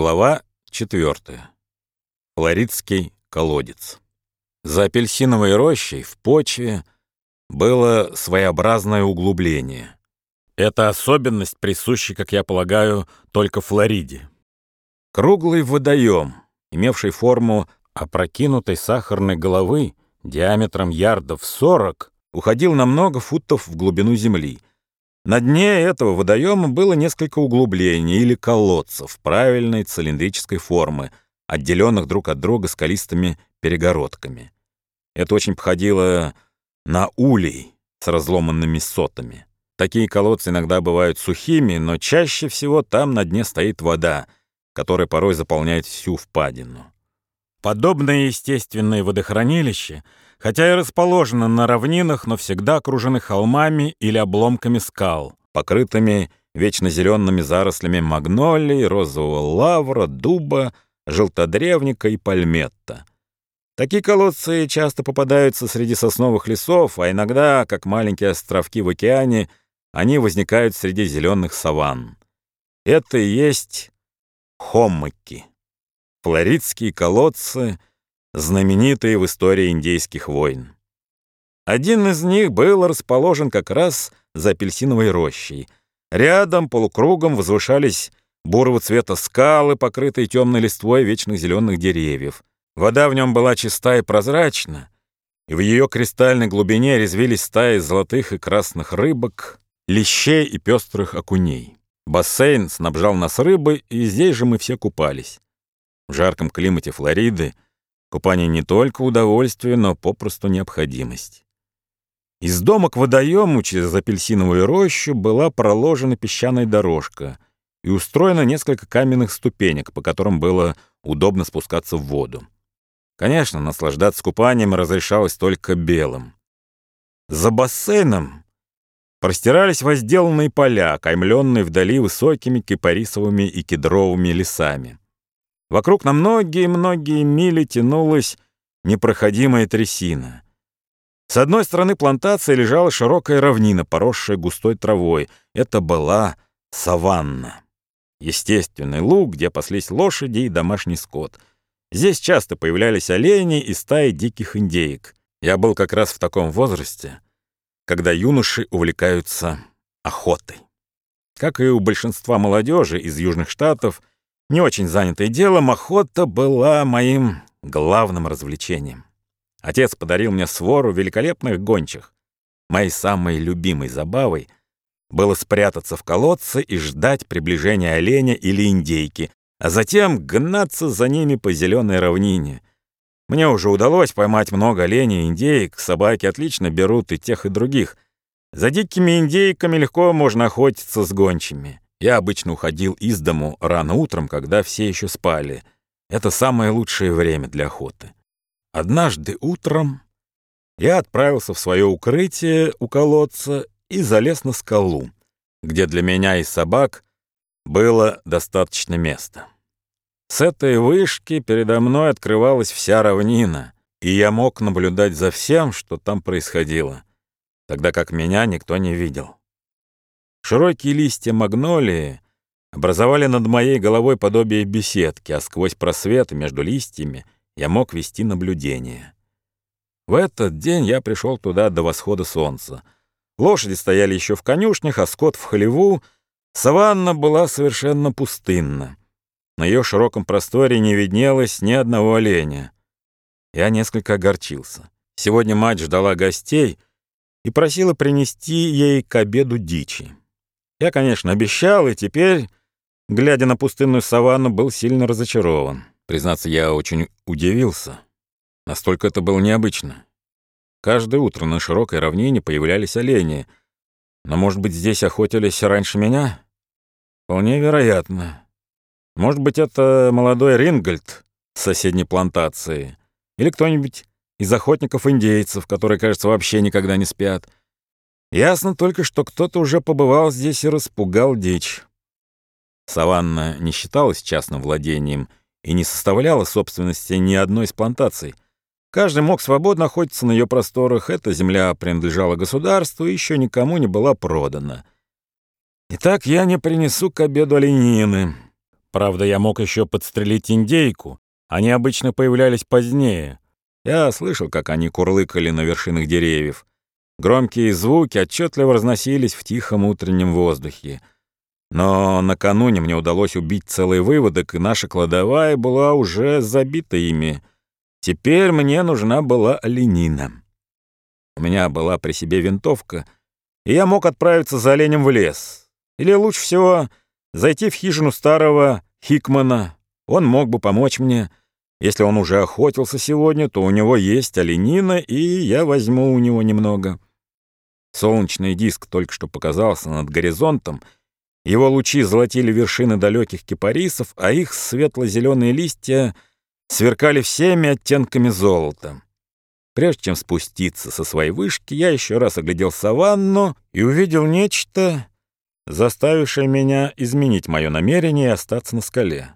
Глава 4. Флоридский колодец. За апельсиновой рощей в почве было своеобразное углубление. Это особенность, присущая, как я полагаю, только Флориде. Круглый водоем, имевший форму опрокинутой сахарной головы диаметром ярдов 40, уходил на много футов в глубину земли — на дне этого водоема было несколько углублений или колодцев правильной цилиндрической формы, отделенных друг от друга скалистыми перегородками. Это очень походило на улей с разломанными сотами. Такие колодцы иногда бывают сухими, но чаще всего там на дне стоит вода, которая порой заполняет всю впадину. Подобное естественное водохранилище — хотя и расположена на равнинах, но всегда окружены холмами или обломками скал, покрытыми вечно зелеными зарослями магнолий, розового лавра, дуба, желтодревника и пальметта. Такие колодцы часто попадаются среди сосновых лесов, а иногда, как маленькие островки в океане, они возникают среди зеленых саванн. Это и есть хоммаки. Флоридские колодцы — знаменитые в истории индейских войн. Один из них был расположен как раз за апельсиновой рощей. Рядом полукругом возвышались бурого цвета скалы, покрытые темной листвой вечных зеленых деревьев. Вода в нем была чиста и прозрачна, и в ее кристальной глубине резвились стаи золотых и красных рыбок, лещей и пестрых окуней. Бассейн снабжал нас рыбой, и здесь же мы все купались. В жарком климате Флориды — Купание не только удовольствие, но попросту необходимость. Из дома к водоему через апельсиновую рощу была проложена песчаная дорожка и устроено несколько каменных ступенек, по которым было удобно спускаться в воду. Конечно, наслаждаться купанием разрешалось только белым. За бассейном простирались возделанные поля, окаймленные вдали высокими кипарисовыми и кедровыми лесами. Вокруг на многие-многие мили тянулась непроходимая трясина. С одной стороны плантации лежала широкая равнина, поросшая густой травой. Это была саванна. Естественный луг, где паслись лошади и домашний скот. Здесь часто появлялись олени и стаи диких индеек. Я был как раз в таком возрасте, когда юноши увлекаются охотой. Как и у большинства молодежи из Южных Штатов, не очень занятый делом, охота была моим главным развлечением. Отец подарил мне свору великолепных гончих. Моей самой любимой забавой было спрятаться в колодце и ждать приближения оленя или индейки, а затем гнаться за ними по зеленой равнине. Мне уже удалось поймать много оленей и индейок, собаки отлично берут и тех, и других. За дикими индейками легко можно охотиться с гончими. Я обычно уходил из дому рано утром, когда все еще спали. Это самое лучшее время для охоты. Однажды утром я отправился в свое укрытие у колодца и залез на скалу, где для меня и собак было достаточно места. С этой вышки передо мной открывалась вся равнина, и я мог наблюдать за всем, что там происходило, тогда как меня никто не видел. Широкие листья магнолии образовали над моей головой подобие беседки, а сквозь просветы между листьями я мог вести наблюдение. В этот день я пришел туда до восхода солнца. Лошади стояли еще в конюшнях, а скот в хлеву. Саванна была совершенно пустынна. На ее широком просторе не виднелось ни одного оленя. Я несколько огорчился. Сегодня мать ждала гостей и просила принести ей к обеду дичи. Я, конечно, обещал, и теперь, глядя на пустынную саванну, был сильно разочарован. Признаться, я очень удивился. Настолько это было необычно. Каждое утро на широкой равнине появлялись олени. Но, может быть, здесь охотились раньше меня? Вполне вероятно. Может быть, это молодой Рингольд с соседней плантации. Или кто-нибудь из охотников-индейцев, которые, кажется, вообще никогда не спят. Ясно только, что кто-то уже побывал здесь и распугал дичь. Саванна не считалась частным владением и не составляла собственности ни одной из плантаций. Каждый мог свободно охотиться на ее просторах, эта земля принадлежала государству и еще никому не была продана. Итак, я не принесу к обеду оленины. Правда, я мог еще подстрелить индейку. Они обычно появлялись позднее. Я слышал, как они курлыкали на вершинах деревьев. Громкие звуки отчетливо разносились в тихом утреннем воздухе. Но накануне мне удалось убить целый выводок, и наша кладовая была уже забита ими. Теперь мне нужна была оленина. У меня была при себе винтовка, и я мог отправиться за оленем в лес. Или лучше всего зайти в хижину старого Хикмана. Он мог бы помочь мне. Если он уже охотился сегодня, то у него есть оленина, и я возьму у него немного. Солнечный диск только что показался над горизонтом, его лучи золотили вершины далеких кипарисов, а их светло-зеленые листья сверкали всеми оттенками золота. Прежде чем спуститься со своей вышки, я еще раз оглядел саванну и увидел нечто, заставившее меня изменить мое намерение и остаться на скале.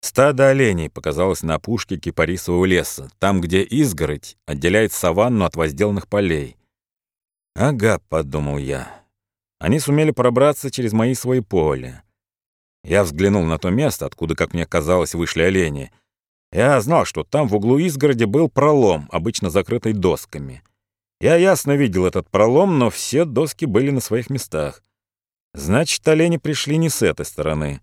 Стадо оленей показалось на опушке кипарисового леса, там, где изгородь отделяет саванну от возделанных полей. «Ага», — подумал я, — «они сумели пробраться через мои свои поля». Я взглянул на то место, откуда, как мне казалось, вышли олени. Я знал, что там в углу изгороди был пролом, обычно закрытый досками. Я ясно видел этот пролом, но все доски были на своих местах. Значит, олени пришли не с этой стороны.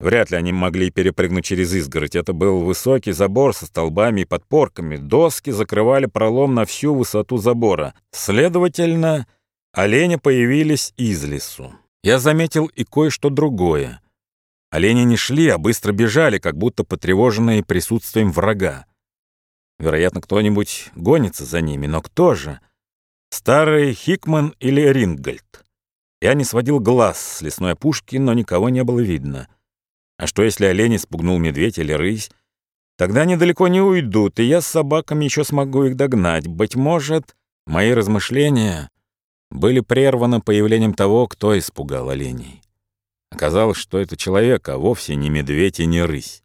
Вряд ли они могли перепрыгнуть через изгородь. Это был высокий забор со столбами и подпорками. Доски закрывали пролом на всю высоту забора. Следовательно, олени появились из лесу. Я заметил и кое-что другое. Олени не шли, а быстро бежали, как будто потревоженные присутствием врага. Вероятно, кто-нибудь гонится за ними, но кто же? Старый Хикман или Рингольд? Я не сводил глаз с лесной опушки, но никого не было видно. А что, если олень спугнул медведь или рысь? Тогда они далеко не уйдут, и я с собаками еще смогу их догнать. Быть может, мои размышления были прерваны появлением того, кто испугал оленей. Оказалось, что это человек, а вовсе не медведь и не рысь.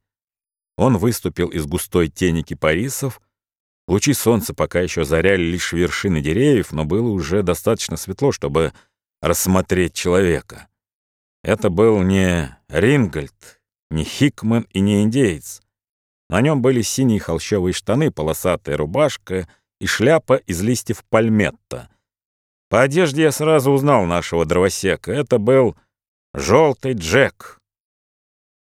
Он выступил из густой тени кипарисов. Лучи солнца пока еще заряли лишь вершины деревьев, но было уже достаточно светло, чтобы рассмотреть человека. Это был не Рингольд, не Хикман и не индеец. На нем были синие холщовые штаны, полосатая рубашка и шляпа из листьев пальметта. По одежде я сразу узнал нашего дровосека. Это был желтый Джек.